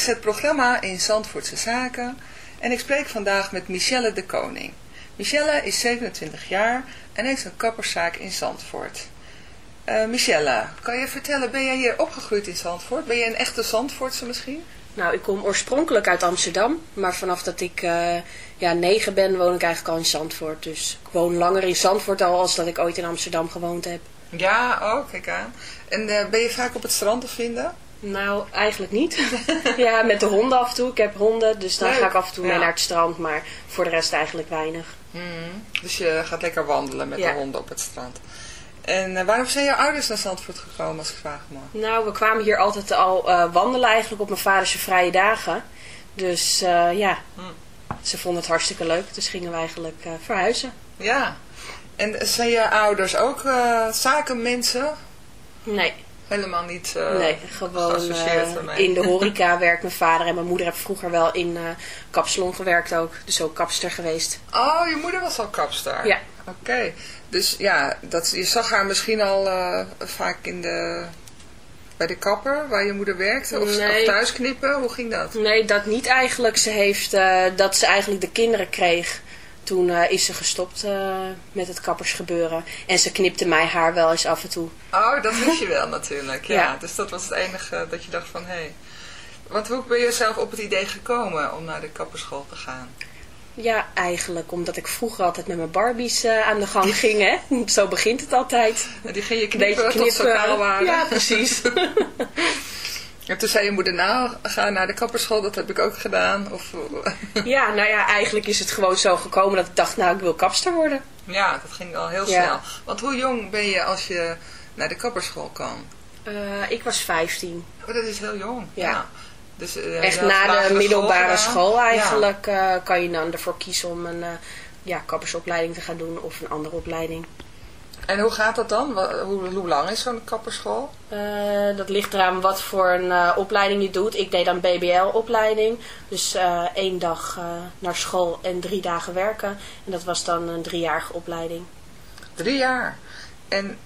Is het programma in Zandvoortse Zaken en ik spreek vandaag met Michelle de Koning. Michelle is 27 jaar en heeft een kapperszaak in Zandvoort. Uh, Michelle, kan je vertellen, ben jij hier opgegroeid in Zandvoort? Ben je een echte Zandvoortse misschien? Nou, ik kom oorspronkelijk uit Amsterdam, maar vanaf dat ik uh, ja, negen ben, woon ik eigenlijk al in Zandvoort. Dus ik woon langer in Zandvoort al als dat ik ooit in Amsterdam gewoond heb. Ja, oh, kijk aan. En uh, ben je vaak op het strand te vinden? Nou, eigenlijk niet. ja, met de honden af en toe. Ik heb honden, dus dan ga ik af en toe mee naar het strand. Maar voor de rest eigenlijk weinig. Hmm. Dus je gaat lekker wandelen met de honden op het strand. En uh, waarom zijn jouw ouders naar Zandvoort gekomen, als ik vragen mag? Nou, we kwamen hier altijd al uh, wandelen eigenlijk op mijn vaders vrije dagen. Dus uh, ja, hmm. ze vonden het hartstikke leuk. Dus gingen we eigenlijk verhuizen. Ja. En zijn je ouders ook zakenmensen? Nee. Helemaal niet uh, Nee, gewoon uh, in de horeca werkt mijn vader en mijn moeder heeft vroeger wel in uh, kapsalon gewerkt ook. Dus ook kapster geweest. Oh, je moeder was al kapster? Ja. Oké. Dus ja, dat, je zag haar misschien al vaak in de, bij de kapper waar je moeder werkte? Of, nee. of thuis knippen? Hoe ging dat? Nee, dat niet eigenlijk. Ze heeft dat ze eigenlijk de kinderen kreeg toen uh, is ze gestopt uh, met het kappersgebeuren. En ze knipte mij haar wel eens af en toe. Oh, dat wist je wel natuurlijk. Ja. ja. Dus dat was het enige dat je dacht van, hé. Hey. Want hoe ben je zelf op het idee gekomen om naar de kapperschool te gaan? Ja, eigenlijk omdat ik vroeger altijd met mijn Barbies uh, aan de gang ging. Hè? Zo begint het altijd. En die ging je knippen, knippen. tot ze waren. Ja, precies. En toen zei je moeder, nou, ga naar de kapperschool, dat heb ik ook gedaan. Of... Ja, nou ja, eigenlijk is het gewoon zo gekomen dat ik dacht, nou, ik wil kapster worden. Ja, dat ging al heel snel. Want hoe jong ben je als je naar de kapperschool kwam? Uh, ik was 15. Oh, dat is heel jong. Ja. Dus, uh, Echt na de middelbare school, eigenlijk uh, kan je dan ervoor kiezen om een ja, kappersopleiding te gaan doen of een andere opleiding. En hoe gaat dat dan? Hoe, hoe lang is zo'n kapperschool? Uh, dat ligt eraan wat voor een uh, opleiding je doet. Ik deed dan BBL-opleiding. Dus uh, één dag naar school en drie dagen werken. En dat was dan een driejarige opleiding. Drie jaar? En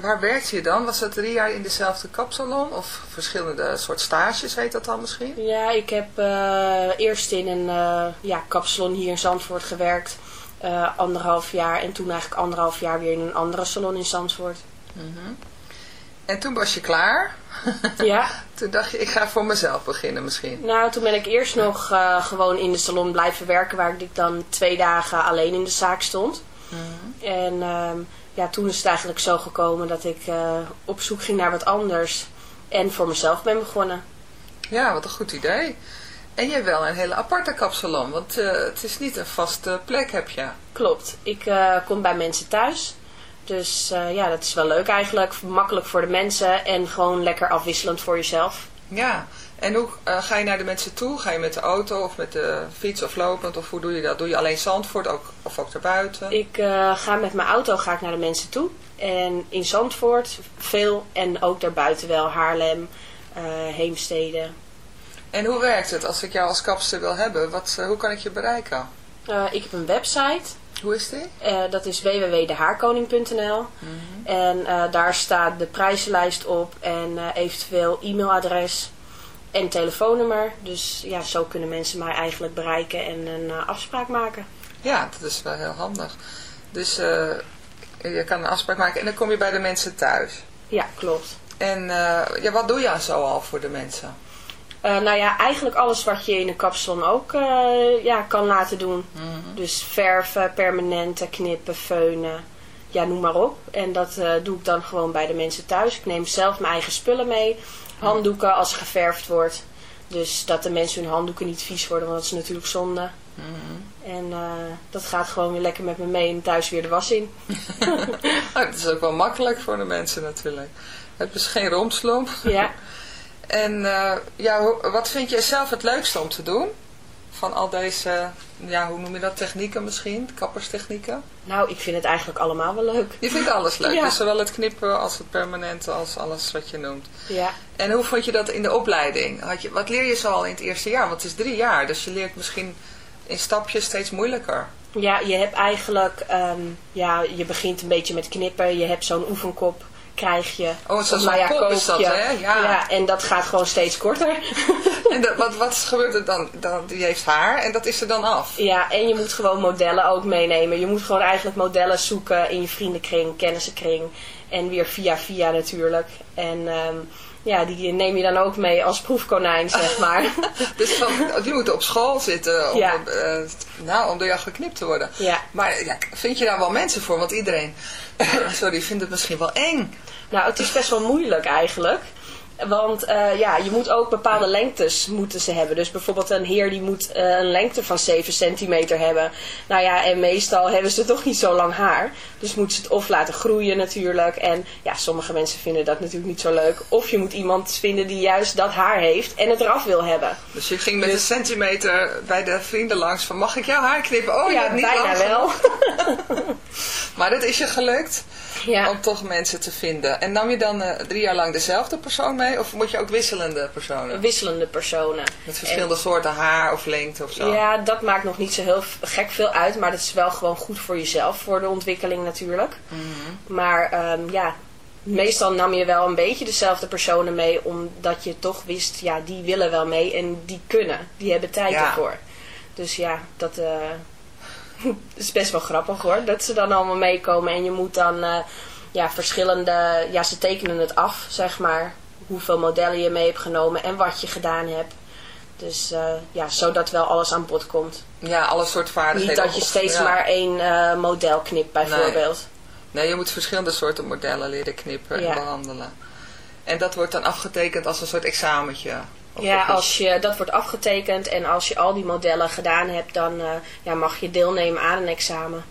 waar werkte je dan? Was dat drie jaar in dezelfde kapsalon? Of verschillende soort stages heet dat dan misschien? Ja, ik heb eerst in een ja, kapsalon hier in Zandvoort gewerkt uh, anderhalf jaar. En toen eigenlijk anderhalf jaar weer in een andere salon in Zandvoort. Mm En toen was je klaar? Ja. toen dacht je, ik ga voor mezelf beginnen misschien. Nou, toen ben ik eerst nog uh, gewoon in de salon blijven werken. Waar ik dan twee dagen alleen in de zaak stond. Mm En uh, ja, toen is het eigenlijk zo gekomen dat ik uh, op zoek ging naar wat anders. En voor mezelf ben begonnen. Ja, wat een goed idee. En je hebt wel een hele aparte kapsalon, want uh, het is niet een vaste plek heb je. Klopt. Ik uh, kom bij mensen thuis. Dus uh, ja, dat is wel leuk eigenlijk. Makkelijk voor de mensen en gewoon lekker afwisselend voor jezelf. Ja, en hoe ga je naar de mensen toe? Ga je met de auto of met de fiets of lopend? Of hoe doe je dat? Doe je alleen Zandvoort ook, of ook daarbuiten? Ik ga met mijn auto ga ik naar de mensen toe. En in Zandvoort veel en ook daarbuiten wel. Haarlem, Heemstede, en hoe werkt het als ik jou als kapster wil hebben? Wat, uh, hoe kan ik je bereiken? Uh, ik heb een website. Hoe is die? Uh, dat is www.dehaarkoning.nl mm En daar staat de prijzenlijst op en eventueel e-mailadres en telefoonnummer. Dus ja, zo kunnen mensen mij eigenlijk bereiken en een afspraak maken. Ja, dat is wel heel handig. Dus je kan een afspraak maken en dan kom je bij de mensen thuis. Ja, klopt. En ja, wat doe je zo al voor de mensen? Uh, nou ja, eigenlijk alles wat je in een kapsalon ook uh, ja, kan laten doen. Mhm. Dus verven, permanenten, knippen, feunen, ja noem maar op. En dat uh, doe ik dan gewoon bij de mensen thuis. Ik neem zelf mijn eigen spullen mee. Handdoeken als geverfd wordt. Dus dat de mensen hun handdoeken niet vies worden, want dat is natuurlijk zonde. Mhm. En dat gaat gewoon weer lekker met me mee en thuis weer de was in. oh, dat is ook wel makkelijk voor de mensen natuurlijk. Het is geen romslomp. Ja. En uh, ja, wat vind je zelf het leukste om te doen? Van al deze, ja, hoe noem je dat, technieken misschien? Kapperstechnieken? Nou, ik vind het eigenlijk allemaal wel leuk. Je vindt alles leuk? Ja. Dus zowel het knippen als het permanente als alles wat je noemt. Ja. En hoe vond je dat in de opleiding? Had je, wat leer je zo al in het eerste jaar? Want het is drie jaar, dus je leert misschien in stapjes steeds moeilijker. Ja, je hebt eigenlijk, um, ja, je begint een beetje met knippen. Je hebt zo'n oefenkop krijg je. Oh, Of, nou ja, pop koop is dat, je. hè? Ja. en dat gaat gewoon steeds korter. En dat, wat, wat gebeurt er dan? dan? Die heeft haar en dat is er dan af. ja, en je moet gewoon modellen ook meenemen. Je moet gewoon eigenlijk modellen zoeken in je vriendenkring, kennissenkring. En weer via via natuurlijk. En ehm, ja, die neem je dan ook mee als proefkonijn, zeg maar. Dus van, die moeten op school zitten om, Ja. eh, nou, om door jou geknipt te worden. ja. Maar ja, vind je daar wel mensen voor? Want iedereen, sorry, vindt het misschien wel eng. Nou, het is best wel moeilijk eigenlijk. Want eh, ja, je moet ook bepaalde lengtes moeten ze hebben. Dus bijvoorbeeld een heer die moet eh, een lengte van 7 centimeter hebben. Nou ja, en meestal hebben ze toch niet zo lang haar. Dus moeten ze het of laten groeien natuurlijk. En ja, sommige mensen vinden dat natuurlijk niet zo leuk. Of je moet iemand vinden die juist dat haar heeft en het eraf wil hebben. Dus je ging met een centimeter bij de vrienden langs van, mag ik jouw haar knippen? Oh, ja, niet bijna lang wel. Maar dat is je gelukt ja. om toch mensen te vinden. En nam je dan eh, drie jaar lang dezelfde persoon mee? Of moet je ook wisselende personen? Wisselende personen. Met verschillende soorten haar of lengte of zo? Ja, dat maakt nog niet zo heel gek veel uit. Maar dat is wel gewoon goed voor jezelf, voor de ontwikkeling natuurlijk. Mhm. Maar ehm, ja, meestal nam je wel een beetje dezelfde personen mee. Omdat je toch wist, ja, die willen wel mee en die kunnen. Die hebben tijd Ja. ervoor. Dus ja, dat eh, is best wel grappig hoor. Dat ze dan allemaal meekomen en je moet dan eh, ja, verschillende... Ja, ze tekenen het af, zeg maar. Hoeveel modellen je mee hebt genomen en wat je gedaan hebt. Dus eh, ja, zodat wel alles aan bod komt. Ja, alle soorten vaardigheden. Niet dat je steeds ja. maar één eh, model knipt bijvoorbeeld. Nee, je moet verschillende soorten modellen leren knippen Ja. en behandelen. En dat wordt dan afgetekend als een soort examentje. Ja, als je, dat wordt afgetekend en als je al die modellen gedaan hebt, dan eh, ja, mag je deelnemen aan een examen.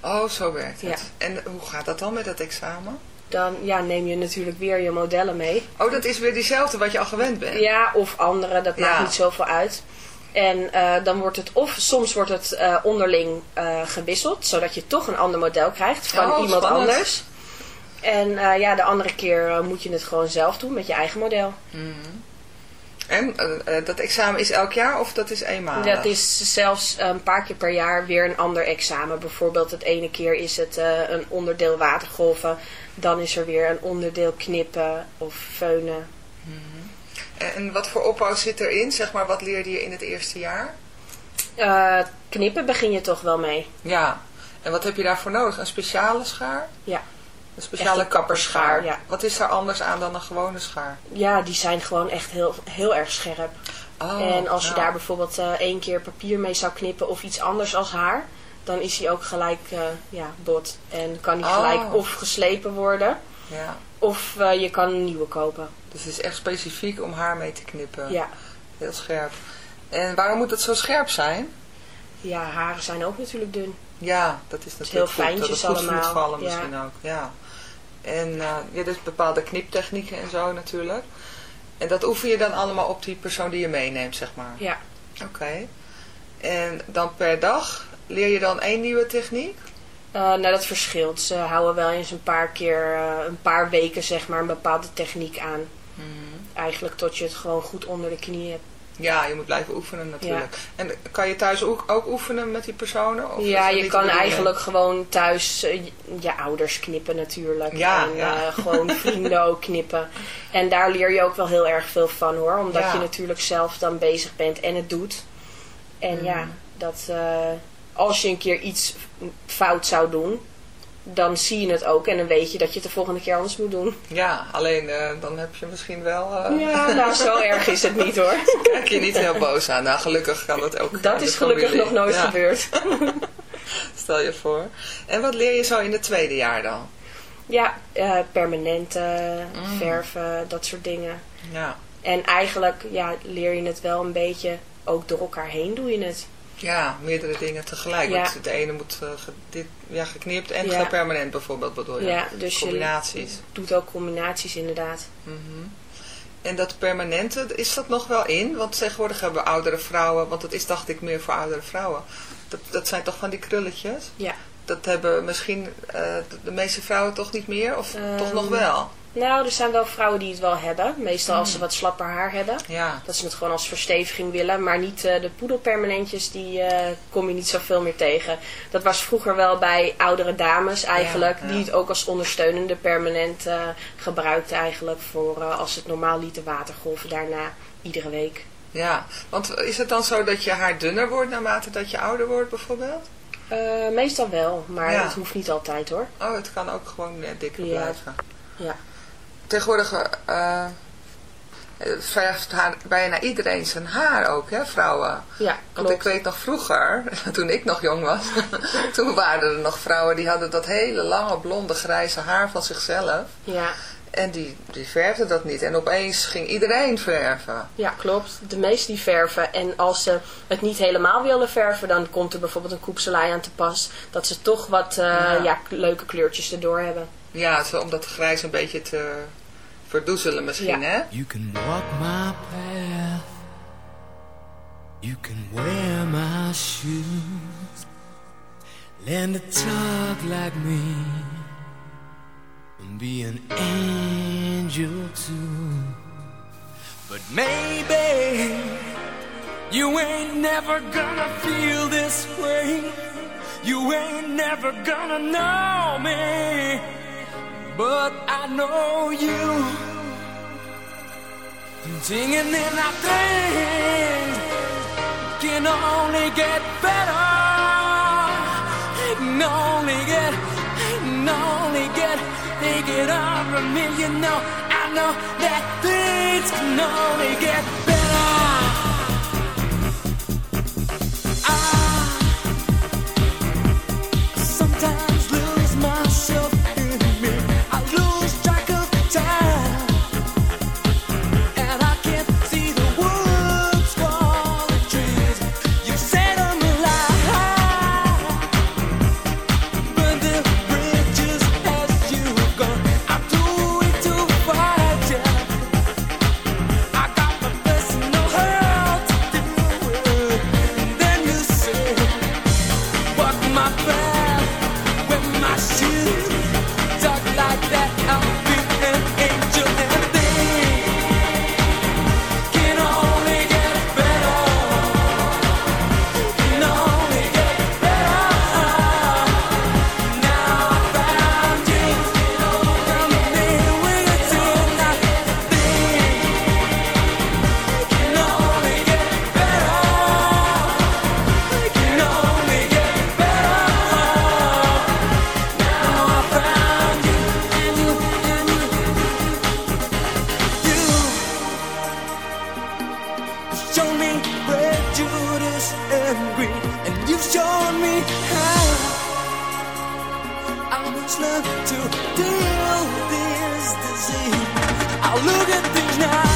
Oh, zo werkt het. Ja. En hoe gaat dat dan met dat examen? Dan ja, neem je natuurlijk weer je modellen mee. Oh, dat is weer diezelfde wat je al gewend bent. Ja, of andere, dat maakt Ja. niet zoveel uit. En eh, dan wordt het, of soms wordt het eh, onderling eh, gewisseld, zodat je toch een ander model krijgt van Oh, iemand spannend. anders. En ja, de andere keer moet je het gewoon zelf doen met je eigen model. Mhm. En dat examen is elk jaar of dat is eenmalig? Dat is zelfs een paar keer per jaar weer een ander examen. Bijvoorbeeld het ene keer is het een onderdeel watergolven. Dan is er weer een onderdeel knippen of feunen. En, en wat voor opbouw zit erin? Zeg maar, wat leerde je in het eerste jaar? Eh, knippen begin je toch wel mee. Ja. En wat heb je daarvoor nodig? Een speciale schaar? Ja. Een speciale een kapperschaar? ja. Wat is daar anders aan dan een gewone schaar? Ja, die zijn gewoon echt heel, heel erg scherp. Oh, en als je nou. daar bijvoorbeeld eh, één keer papier mee zou knippen of iets anders als haar, dan is die ook gelijk eh, ja, bot. En kan Oh. gelijk of geslepen worden, Ja. of eh, je kan een nieuwe kopen. Dus het is echt specifiek om haar mee te knippen. Ja. Heel scherp. En waarom moet het zo scherp zijn? ja, haren zijn ook natuurlijk dun. Ja, dat is heel natuurlijk goed. Dat het fijntjes goed allemaal, vallen ja. misschien ook. Ja. En eh ja, dus bepaalde kniptechnieken en zo natuurlijk. En dat oefen je dan allemaal op die persoon die je meeneemt, zeg maar. Ja. Oké. En dan per dag leer je dan één nieuwe techniek? Eh, nou, dat verschilt. Ze houden wel eens een paar keer, eh, een paar weken zeg maar, een bepaalde techniek aan. Eigenlijk tot je het gewoon goed onder de knie hebt. Ja, je moet blijven oefenen natuurlijk. En kan je thuis ook, ook oefenen met die personen? Of ja, je kan eigenlijk gewoon thuis eh, je- ouders knippen natuurlijk. Ja, en ja. gewoon vrienden ook knippen. En daar leer je ook wel heel erg veel van hoor. Omdat je natuurlijk zelf dan bezig bent en het doet. En Mm. ja, dat als je een keer iets fout zou doen, dan zie je het ook. En dan weet je dat je het de volgende keer anders moet doen. Ja, alleen eh, dan heb je misschien wel... eh, Ja, nou zo erg is het niet hoor. kijk je niet heel boos aan. Nou, gelukkig kan dat ook. Dat is gelukkig nog nooit Ja, gebeurd. Stel je voor. En wat leer je zo in het tweede jaar dan? Ja, eh, permanenten, Mm. verven, dat soort dingen. Ja, En eigenlijk ja, leer je het wel een beetje, ook door elkaar heen doe je het. Ja meerdere dingen tegelijk. Ja. Want de ene moet eh, ge- dit, ja, geknipt en Ja. permanent bijvoorbeeld bedoel je? Ja, dus Combinaties. je doet ook combinaties inderdaad. Mhm. En dat permanente, is dat nog wel in? Want tegenwoordig hebben oudere vrouwen, want dat is dacht ik meer voor oudere vrouwen. Dat, dat zijn toch van die krulletjes? Ja. Dat hebben misschien eh, de, meeste vrouwen toch niet meer? Of toch Ehm, nog wel? Nou, er zijn wel vrouwen die het wel hebben. Meestal als ze wat slapper haar hebben. Ja. Dat ze het gewoon als versteviging willen. Maar niet eh, de poedelpermanentjes, die eh, kom je niet zoveel meer tegen. Dat was vroeger wel bij oudere dames eigenlijk. Ja, ja. Die het ook als ondersteunende permanent eh gebruikten eigenlijk. Voor als ze het normaal lieten watergolven daarna. Iedere week. Ja, want is het dan zo dat je haar dunner wordt naarmate dat je ouder wordt bijvoorbeeld? Meestal wel, maar het hoeft niet altijd hoor. Oh, het kan ook gewoon dikker Ja. blijven. Ja. Tegenwoordig eh, verft haar, bijna iedereen zijn haar ook, hè, vrouwen. Ja, Want klopt. ik weet nog vroeger, toen ik nog jong was, toen waren er nog vrouwen die hadden dat hele lange blonde grijze haar van zichzelf. Ja. En die, die verfden dat niet. En opeens ging iedereen verven. Ja, klopt. De meesten die verven. En als ze het niet helemaal willen verven, dan komt er bijvoorbeeld een koepselij aan te pas. Dat ze toch wat eh, Ja. ja. leuke kleurtjes erdoor hebben. Ja, zo om dat grijs een beetje te verdoezelen misschien, Ja. hè? You can walk my path. You can wear my shoes. Learn to talk like me. And be an angel too. But maybe you ain't never gonna feel this way. You ain't never gonna know me. But I know you. Singing in our things can only get better. Can only get, can only get, take it over me. You know, I know that things can only get shown me prejudice and greed, and you've me how I must learn to deal with this disease. I'll look at things now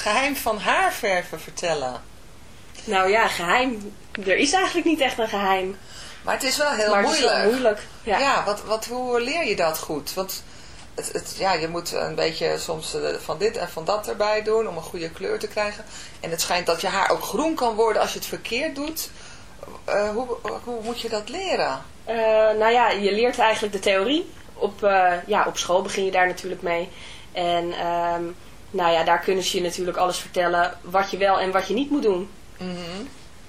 geheim van haarverven vertellen? Nou ja, geheim. Er is eigenlijk niet echt een geheim. Maar het is wel heel maar het is moeilijk. wel moeilijk. Ja. Ja, wat, wat, hoe leer je dat goed? Want het, het, ja, je moet een beetje soms eh, van dit en van dat erbij doen om een goede kleur te krijgen. En het schijnt dat je haar ook groen kan worden als je het verkeerd doet. Eh, hoe, hoe moet je dat leren? Eh, nou ja, je leert eigenlijk de theorie. Op, ja, op school begin je daar natuurlijk mee. En ehm, nou ja, daar kunnen ze je natuurlijk alles vertellen wat je wel en wat je niet moet doen. Mhm.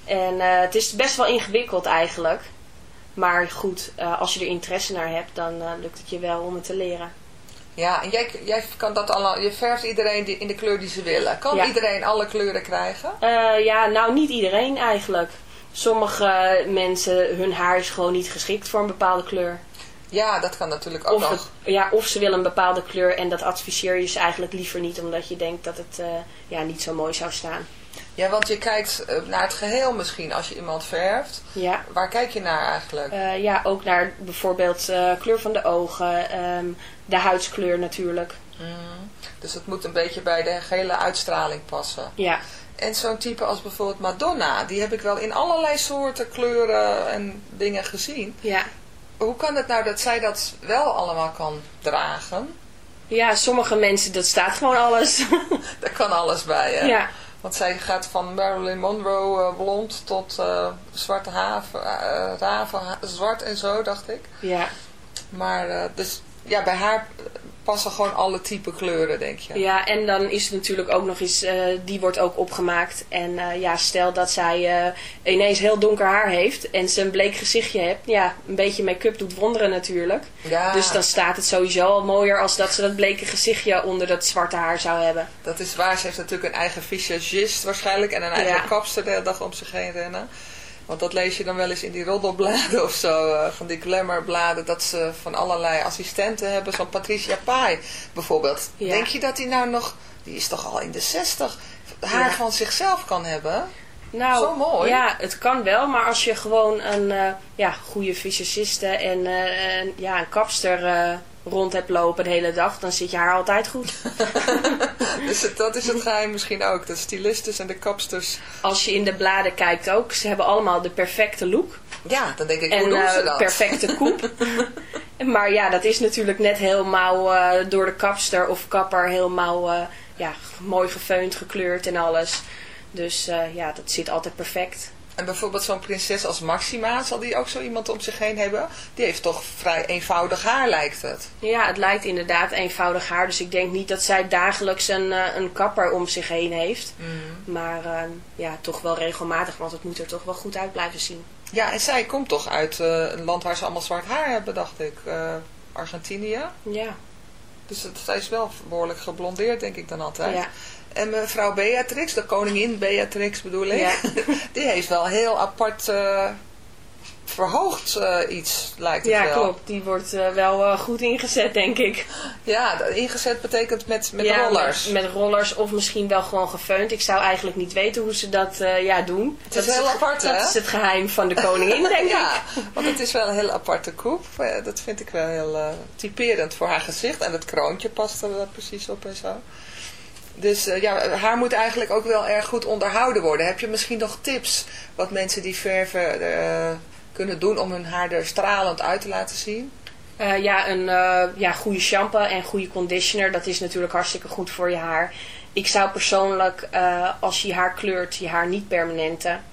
En eh, het is best wel ingewikkeld eigenlijk. Maar goed, eh, als je er interesse naar hebt, dan eh, lukt het je wel om het te leren. Ja, en jij, jij kan dat allemaal, je verft iedereen die, in de kleur die ze willen. Kan Ja. iedereen alle kleuren krijgen? Ja, nou niet iedereen eigenlijk. Sommige mensen, hun haar is gewoon niet geschikt voor een bepaalde kleur. Ja, dat kan natuurlijk ook Of, nog. het- ja, of ze willen een bepaalde kleur en dat adviseer je ze eigenlijk liever niet, omdat je denkt dat het eh, ja, niet zo mooi zou staan. Ja, want je kijkt eh, naar het geheel misschien als je iemand verft. Ja, Waar kijk je naar eigenlijk? Eh, ja ook naar bijvoorbeeld kleur van de ogen, ehm, de huidskleur natuurlijk. Mm. Dus het moet een beetje bij de gehele uitstraling passen. Ja, En zo'n type als bijvoorbeeld Madonna, die heb ik wel in allerlei soorten kleuren en dingen gezien. ja. Hoe kan het nou dat zij dat wel allemaal kan dragen? ja, sommige mensen, dat staat gewoon alles. Daar kan alles bij, hè? ja, Want zij gaat van Marilyn Monroe eh, blond tot eh, zwarte haven, eh, raven, zwart en zo, dacht ik. ja, Maar dus ja, bij haar passen gewoon alle type kleuren, denk je? Ja, en dan is het natuurlijk ook nog eens, eh, die wordt ook opgemaakt. En eh, ja, stel dat zij eh, ineens heel donker haar heeft en ze een bleek gezichtje hebt. Ja, een beetje make-up doet wonderen natuurlijk. Ja, Dus dan staat het sowieso al mooier als dat ze dat bleke gezichtje onder dat zwarte haar zou hebben. dat is waar. Ze heeft natuurlijk een eigen visagist waarschijnlijk en een eigen Ja. kapster de hele dag om zich heen rennen. Want dat lees je dan wel eens in die roddelbladen of zo, eh, van die glamourbladen, dat ze van allerlei assistenten hebben. Zo'n Patricia Pai bijvoorbeeld. Ja. Denk je dat die nou nog, die is toch al in de zestig, haar Ja. van zichzelf kan hebben? Nou, Zo mooi. Ja, het kan wel, maar als je gewoon een eh, ja, goede visagiste en eh, een, ja, een kapster rond hebt lopen de hele dag, dan zit je haar altijd goed. Dus het- dat is het geheim misschien ook. De stylistes en de kapsters. Als je in de bladen kijkt ook, ze hebben allemaal de perfecte look. Ja, dan denk ik, hoe En doen eh, ze dat? perfecte koep. maar ja, dat is natuurlijk net helemaal eh, door de kapster of kapper helemaal eh, ja, mooi gefeund, gekleurd en alles. Dus eh, ja, dat zit altijd perfect. En bijvoorbeeld zo'n prinses als Maxima, zal die ook zo iemand om zich heen hebben? Die heeft toch vrij eenvoudig haar, lijkt het. Ja, het lijkt inderdaad eenvoudig haar. Dus ik denk niet dat zij dagelijks een, eh, een kapper om zich heen heeft. Maar eh, ja, toch wel regelmatig, want het moet er toch wel goed uit blijven zien. Ja, en zij komt toch uit eh, een land waar ze allemaal zwart haar hebben, dacht ik. Argentinië. Ja, Dus zij is wel behoorlijk geblondeerd, denk ik dan altijd. ja. En mevrouw Beatrix, de koningin Beatrix bedoel ik, Ja. die heeft wel heel apart eh, verhoogd eh, iets, lijkt het ja wel. klopt. Die wordt eh, wel goed ingezet, denk ik. Ja, dat ingezet betekent met, met Ja, rollers. Met, met rollers of misschien wel gewoon gefeund. Ik zou eigenlijk niet weten hoe ze dat ja, doen. Het is heel apart, Dat hè? is het geheim van de koningin, denk ik. Ja, want het is wel een heel aparte koep. Dat vind ik wel heel typerend voor haar gezicht. En het kroontje past er wel precies op en zo. Dus eh, ja, haar moet eigenlijk ook wel erg goed onderhouden worden. Heb je misschien nog tips wat mensen die verven eh, kunnen doen om hun haar er stralend uit te laten zien? Eh, ja, een ja, goede shampoo en goede conditioner, dat is natuurlijk hartstikke goed voor je haar. Ik zou persoonlijk, als je haar kleurt, je haar niet permanenten.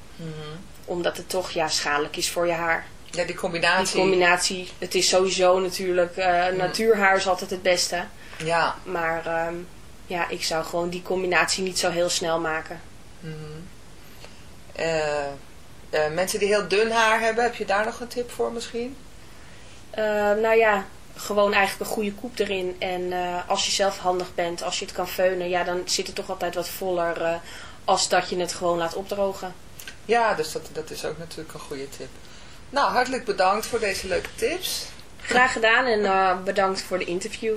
Omdat het toch ja, schadelijk is voor je haar. Ja, die Die combinatie. combinatie, het is sowieso natuurlijk, eh, natuurhaar is altijd het beste. ja. Maar ehm, ja, ik zou gewoon die combinatie niet zo heel snel maken. Eh, mensen die heel dun haar hebben, heb je daar nog een tip voor misschien? Eh, nou ja, gewoon eigenlijk een goede koep erin. En als je zelf handig bent, als je het kan feunen, ja, dan zit het toch altijd wat voller als dat je het gewoon laat opdrogen. Ja, dus dat, dat is ook natuurlijk een goede tip. Nou, hartelijk bedankt voor deze leuke tips. Graag gedaan en bedankt voor de interview.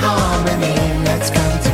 Harmony. Let's come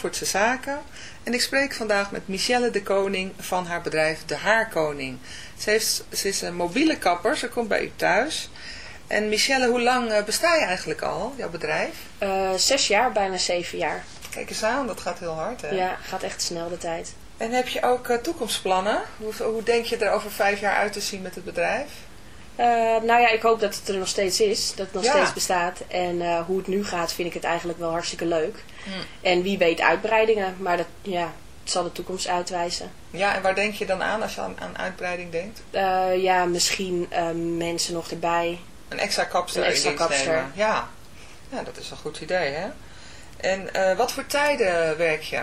Zandvoortse Zaken en ik spreek vandaag met Michelle de Koning van haar bedrijf De Haarkoning. Ze, heeft, ze is een mobiele kapper, ze komt bij u thuis. En Michelle, hoe lang eh, besta je eigenlijk al, jouw bedrijf? Eh, zes jaar, bijna zeven jaar. Kijk eens aan, dat gaat heel hard hè? Ja, gaat echt snel de tijd. En heb je ook eh, toekomstplannen? Hoe, hoe denk je er over vijf jaar uit te zien met het bedrijf? Eh, nou ja, ik hoop dat het er nog steeds is. Dat het nog Ja. steeds bestaat. En eh, hoe het nu gaat, vind ik het eigenlijk wel hartstikke leuk. Hmm. En wie weet uitbreidingen. Maar dat, ja, het zal de toekomst uitwijzen. Ja, en waar denk je dan aan als je aan, aan uitbreiding denkt? Eh, ja, misschien eh, mensen nog erbij. Een extra kapster Een extra kapster. nemen. Ja. ja, dat is een goed idee hè. En wat voor tijden werk je?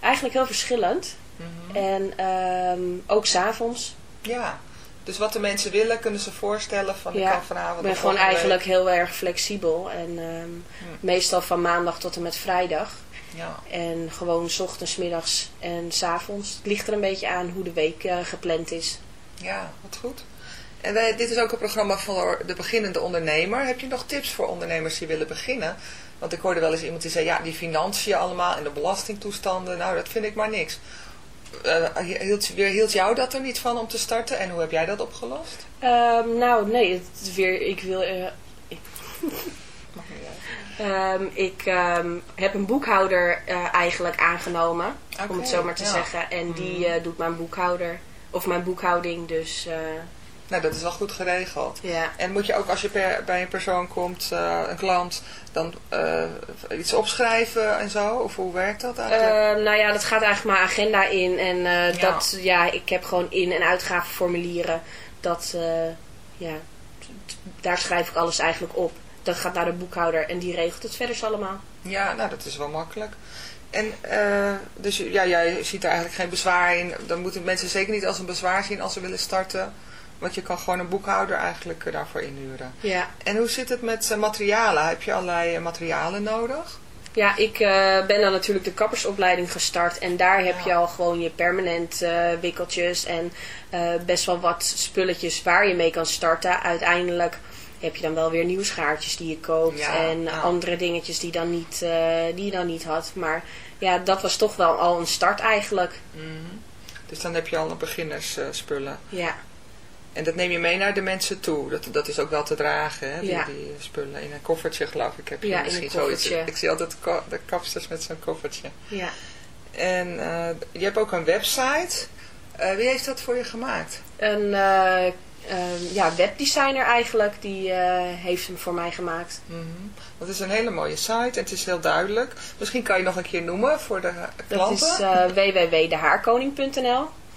Eigenlijk heel verschillend. Mhm. En ehm, ook s'avonds. Ja, dus wat de mensen willen kunnen ze voorstellen van ik Ja, kan vanavond Ik ben gewoon eigenlijk heel erg flexibel. En ehm, meestal van maandag tot en met vrijdag. Ja, En gewoon 's ochtends, middags en 's avonds. Het ligt er een beetje aan hoe de week eh, gepland is. ja, wat goed. En wij, dit is ook een programma voor de beginnende ondernemer. Heb je nog tips voor ondernemers die willen beginnen? Want ik hoorde wel eens iemand die zei, ja, die financiën allemaal en de belastingtoestanden, nou, dat vind ik maar niks. Eh, hield, hield jou dat er niet van om te starten en hoe heb jij dat opgelost? Ehm, nou, nee, het weer, ik wil... eh, ik. Ehm, ik ehm, heb een boekhouder eigenlijk aangenomen, om het zo maar te ja. zeggen. En die eh, doet mijn boekhouder, of mijn boekhouding. Dus Nou, dat is wel goed geregeld. ja, En moet je ook als je per- bij een persoon komt, eh, een klant, dan eh, iets opschrijven en zo? Of hoe werkt dat eigenlijk? Ehm, nou ja, dat gaat eigenlijk mijn agenda in. En eh, Ja. dat, ja, ik heb gewoon in- en uitgavenformulieren. Dat, ja, daar schrijf ik alles eigenlijk op. Dat gaat naar de boekhouder en die regelt het verder allemaal. Ja, nou dat is wel makkelijk. En dus ja, jij ziet er eigenlijk geen bezwaar in. Dan moeten mensen zeker niet als een bezwaar zien als ze willen starten. Want je kan gewoon een boekhouder eigenlijk eh, daarvoor inhuren. Ja, En hoe zit het met eh, materialen? Heb je allerlei eh, materialen nodig? ja ik ben dan natuurlijk de kappersopleiding gestart. En daar heb Ja. je al gewoon je permanent wikkeltjes en best wel wat spulletjes waar je mee kan starten. Uiteindelijk heb je dan wel weer nieuwe schaartjes die je koopt. Ja, en ja. andere dingetjes die, dan niet, die je dan niet had. Maar ja, dat was toch wel al een start eigenlijk. Mhm. Dus dan heb je al een beginnersspullen. Ja, En dat neem je mee naar de mensen toe. Dat, dat is ook wel te dragen, hè? Die, Ja. die spullen. In een koffertje, geloof ik. Heb je Ja, in misschien zoiets. Ik zie altijd de kapsters met zo'n koffertje. ja. En eh, je hebt ook een website. Eh, wie heeft dat voor je gemaakt? Een eh, eh, ja, webdesigner eigenlijk, die heeft hem voor mij gemaakt. Mhm. Dat is een hele mooie site en het is heel duidelijk. Misschien kan je nog een keer noemen voor de Dat klanten. is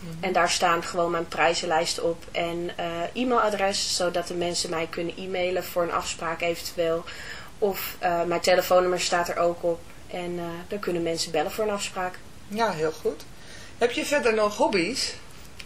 www.dehaarkoning.nl En daar staan gewoon mijn prijzenlijst op en eh, e-mailadres, zodat de mensen mij kunnen e-mailen voor een afspraak eventueel. Of eh, mijn telefoonnummer staat er ook op en eh, dan kunnen mensen bellen voor een afspraak. Ja, heel goed. Heb je verder nog hobby's?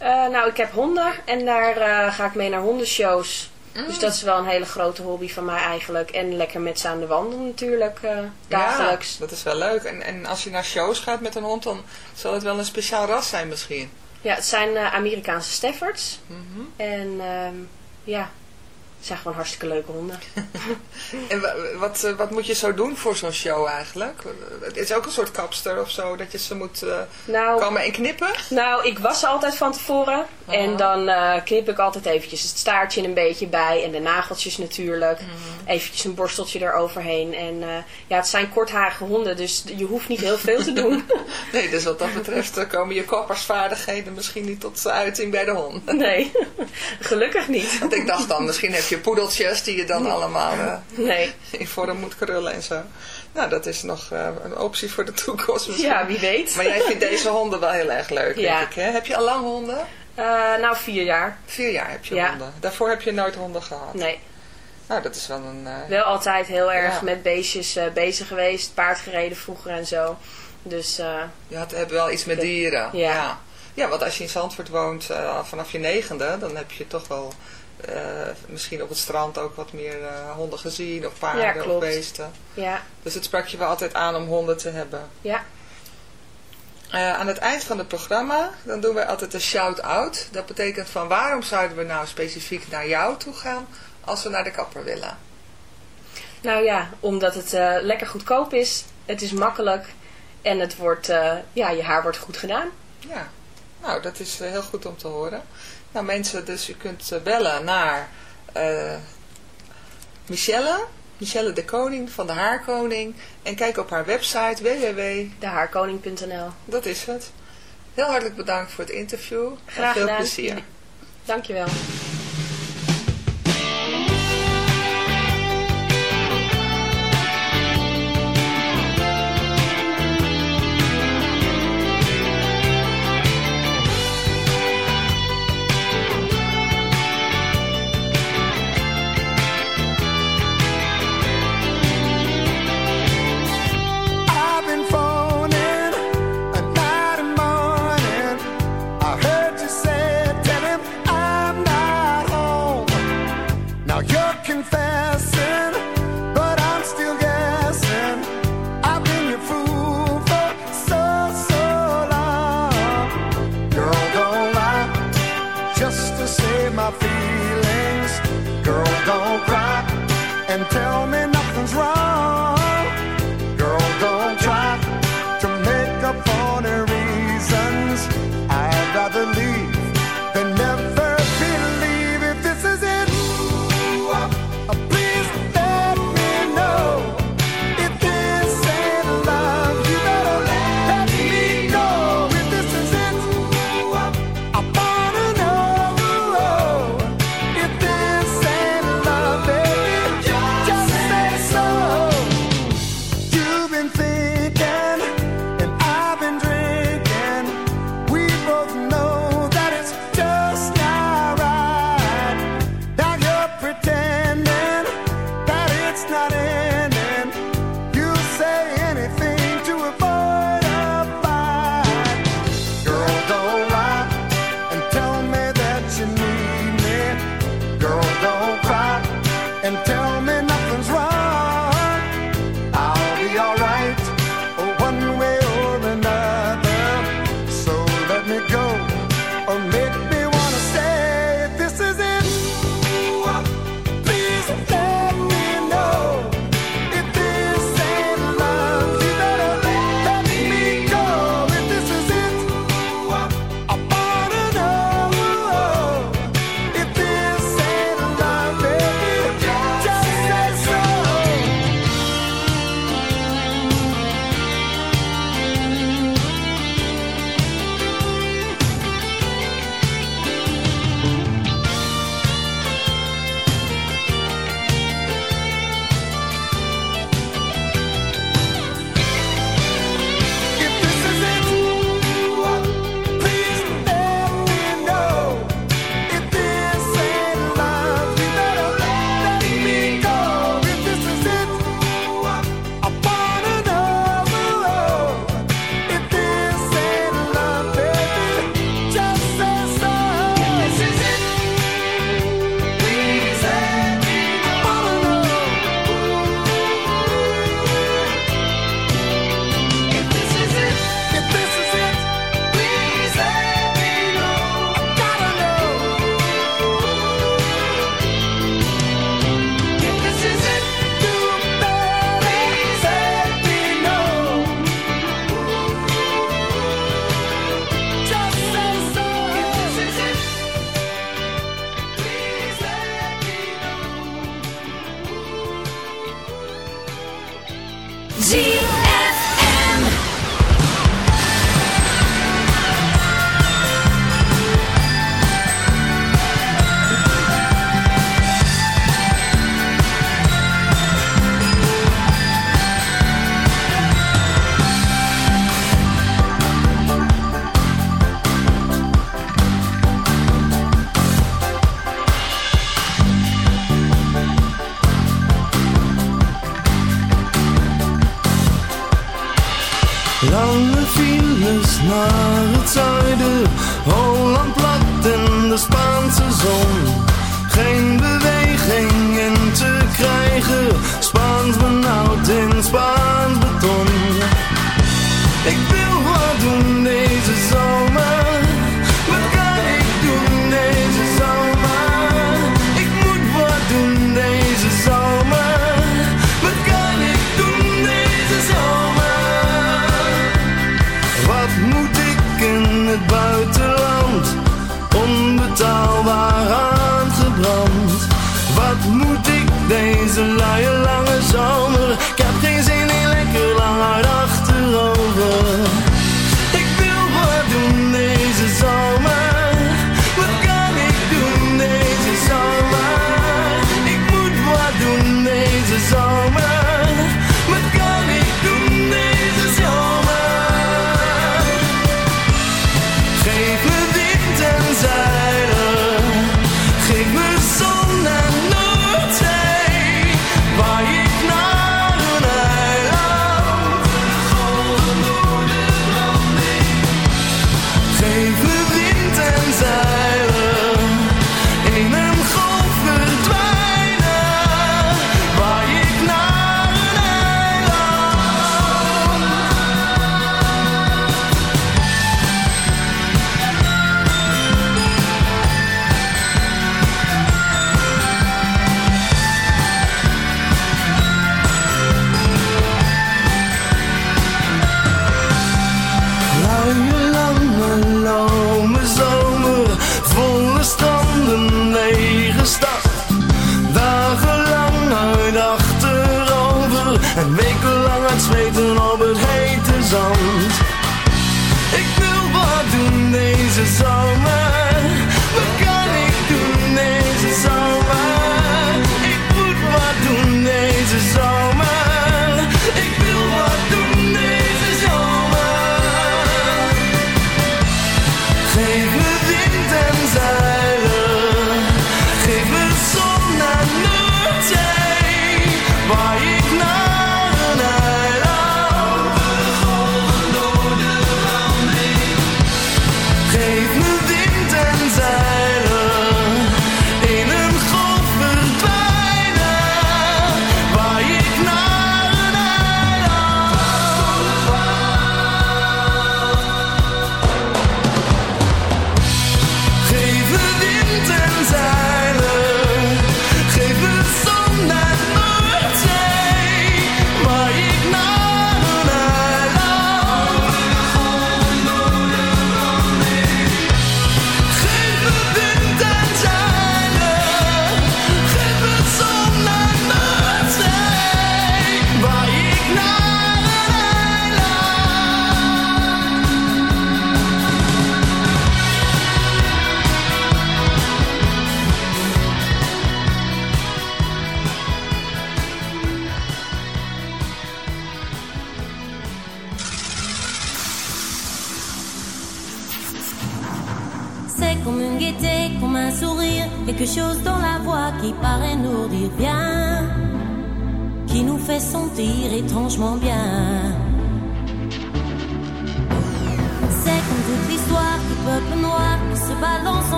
Nou, ik heb honden en daar ga ik mee naar hondenshows. Dus dat is wel een hele grote hobby van mij eigenlijk. En lekker met ze aan de wandel natuurlijk, dagelijks. Ja, dat is wel leuk. En, en als je naar shows gaat met een hond, dan zal het wel een speciaal ras zijn misschien. Ja, het zijn eh, Amerikaanse Staffords. Mhm. En ehm, ja, het zijn gewoon hartstikke leuke honden. En wa- wat, eh, wat moet je zo doen voor zo'n show eigenlijk? Het is ook een soort kapster of zo, dat je ze moet eh, Nou, komen en knippen? nou, ik was ze altijd van tevoren. En dan eh, knip ik altijd eventjes het staartje een beetje bij. En de nageltjes natuurlijk. Eventjes een borsteltje eroverheen. En ja, het zijn kortharige honden, dus je hoeft niet heel veel te doen. Nee, dus wat dat betreft komen je koppersvaardigheden misschien niet tot uiting bij de hond. nee, gelukkig niet. Want ik dacht dan, misschien heb je poedeltjes die je dan allemaal eh, Nee, in vorm moet krullen en zo. Nou, dat is nog eh, een optie voor de toekomst misschien. ja, wie weet. Maar jij vindt deze honden wel heel erg leuk, Ja. denk ik. Hè? Heb je al lang honden? Eh, nou, vier jaar. Vier jaar heb je Ja. honden. Daarvoor heb je nooit honden gehad. Nee, Nou, dat is wel een... wel altijd heel erg Ja. met beestjes bezig geweest. Paard gereden vroeger en zo. Dus Je had, hebt wel iets met dieren. Ja. ja. Want als je in Zandvoort woont vanaf je negende, dan heb je toch wel eh, misschien op het strand ook wat meer eh, honden gezien of paarden of beesten. Ja. Dus het sprak je wel altijd aan om honden te hebben. Ja. Eh, aan het eind van het programma, dan doen wij altijd een shout-out. Dat betekent van waarom zouden we nou specifiek naar jou toe gaan als we naar de kapper willen? Nou ja, omdat het lekker goedkoop is, het is makkelijk en het wordt, ja, je haar wordt goed gedaan. Ja, nou dat is heel goed om te horen. Nou mensen, dus u kunt eh, bellen naar uh, Michelle, Michelle de Koning van de Haarkoning. En kijk op haar website www.dehaarkoning.nl Dat is het. Heel hartelijk bedankt voor het interview. Graag en veel gedaan. plezier. Dankjewel. and fair.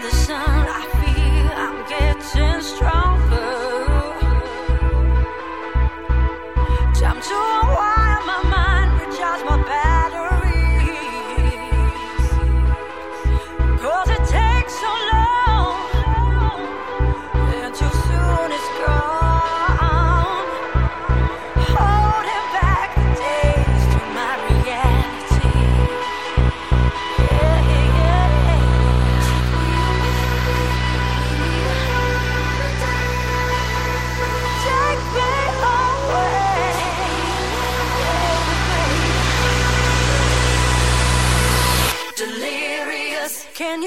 the sun. I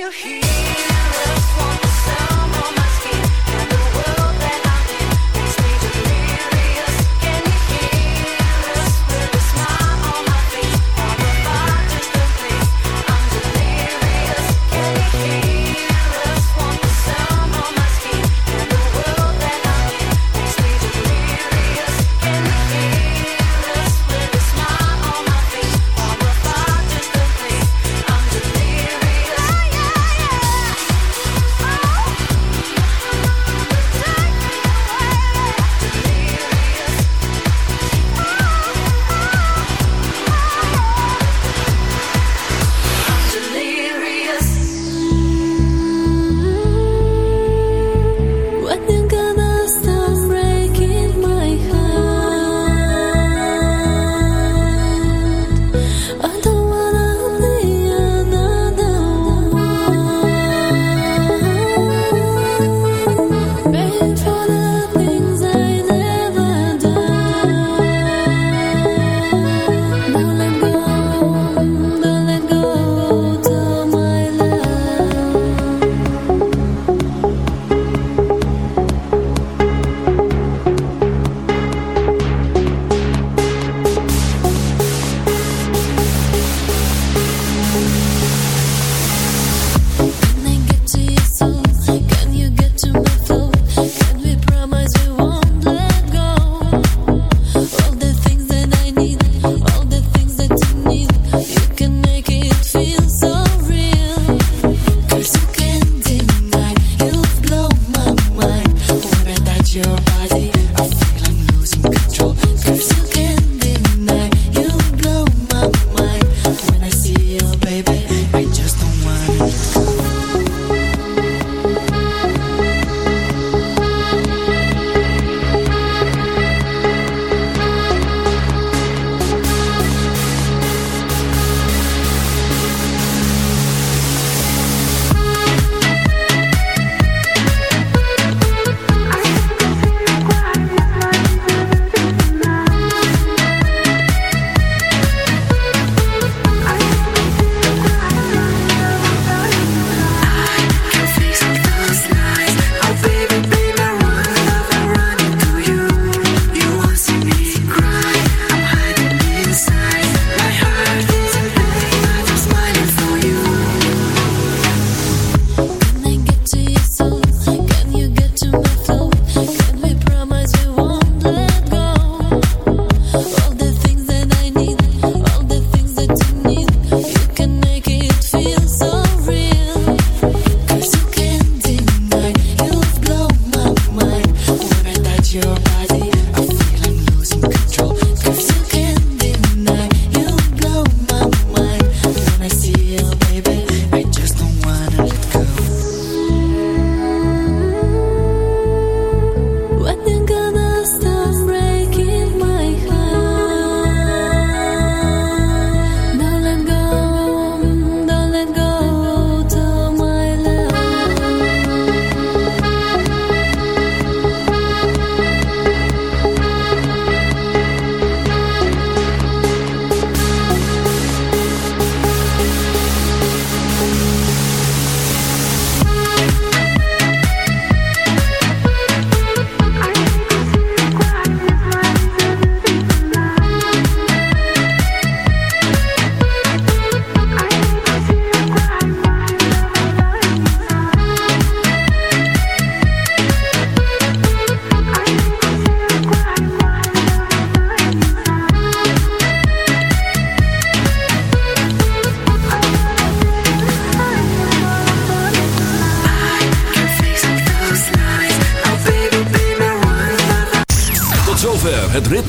you hear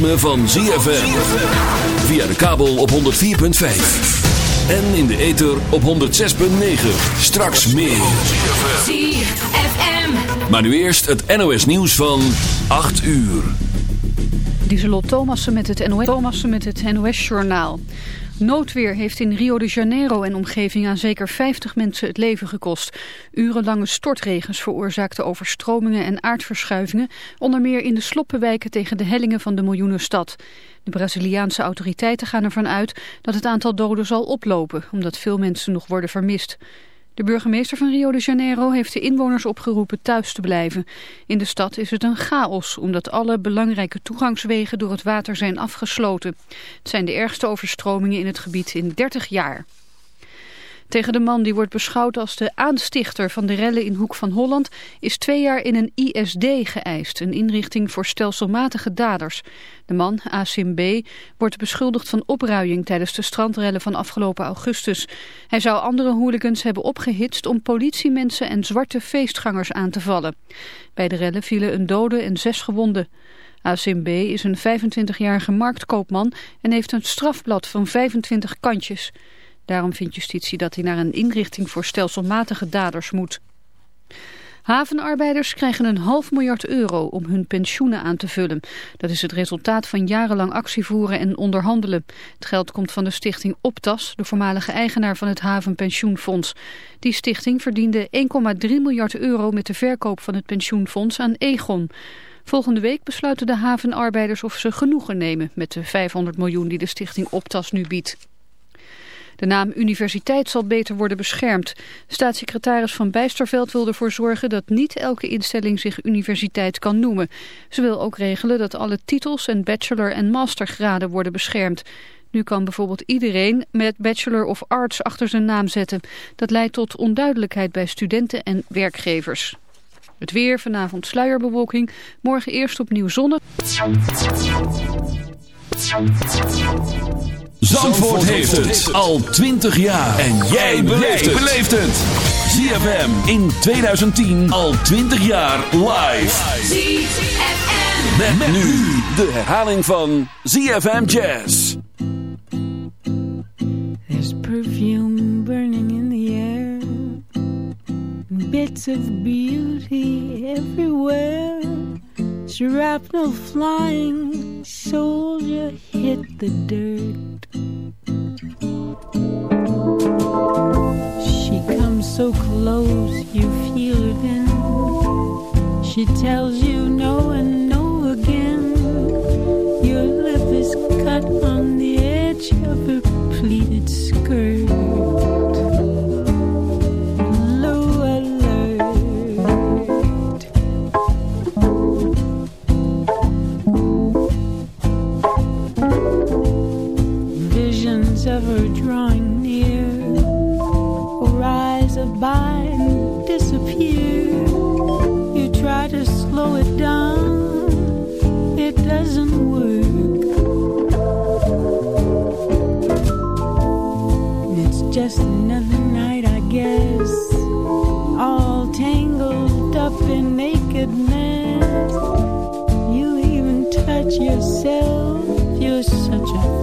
ritme van ZFM. Via de kabel op 104.5. En in de ether op 106.9. Straks meer. ZFM. Maar nu eerst het NOS nieuws van 8 uur. Lieselot Thomassen met het NOS, Thomassen met het NOS-journaal. Noodweer heeft in Rio de Janeiro en omgeving aan zeker 50 mensen het leven gekost. Urenlange stortregens veroorzaakten overstromingen en aardverschuivingen, onder meer in de sloppenwijken tegen de hellingen van de miljoenenstad. De Braziliaanse autoriteiten gaan ervan uit dat het aantal doden zal oplopen, omdat veel mensen nog worden vermist. De burgemeester van Rio de Janeiro heeft de inwoners opgeroepen thuis te blijven. In de stad is het een chaos omdat alle belangrijke toegangswegen door het water zijn afgesloten. Het zijn de ergste overstromingen in het gebied in 30 jaar. Tegen de man die wordt beschouwd als de aanstichter van de rellen in Hoek van Holland is twee jaar in een ISD geëist, een inrichting voor stelselmatige daders. De man, Asim B., wordt beschuldigd van opruiing tijdens de strandrellen van afgelopen augustus. Hij zou andere hooligans hebben opgehitst om politiemensen en zwarte feestgangers aan te vallen. Bij de rellen vielen een dode en zes gewonden. Asim B. is een 25-jarige marktkoopman en heeft een strafblad van 25 kantjes. Daarom vindt justitie dat hij naar een inrichting voor stelselmatige daders moet. Havenarbeiders krijgen een half miljard euro om hun pensioenen aan te vullen. Dat is het resultaat van jarenlang actievoeren en onderhandelen. Het geld komt van de stichting Optas, de voormalige eigenaar van het Havenpensioenfonds. Die stichting verdiende 1,3 miljard euro met de verkoop van het pensioenfonds aan Egon. Volgende week besluiten de havenarbeiders of ze genoegen nemen met de 500 miljoen die de stichting Optas nu biedt. De naam universiteit zal beter worden beschermd. Staatssecretaris Van Bijsterveld wil ervoor zorgen dat niet elke instelling zich universiteit kan noemen. Ze wil ook regelen dat alle titels en bachelor- en mastergraden worden beschermd. Nu kan bijvoorbeeld iedereen met Bachelor of Arts achter zijn naam zetten. Dat leidt tot onduidelijkheid bij studenten en werkgevers. Het weer, vanavond sluierbewolking, morgen eerst opnieuw zonne. Zandvoort heeft het al 20 jaar. En jij beleeft het. ZFM in 2010 al 20 jaar live. ZFM. Met, nu de herhaling van ZFM Jazz. There's perfume burning in the air, bits of beauty everywhere. Shrapnel flying, soldier hit the dirt. She comes so close, you feel her then. She tells you no and no again. Your lip is cut on the edge of her pleated skirt. In nakedness. You even touch yourself, you're such a.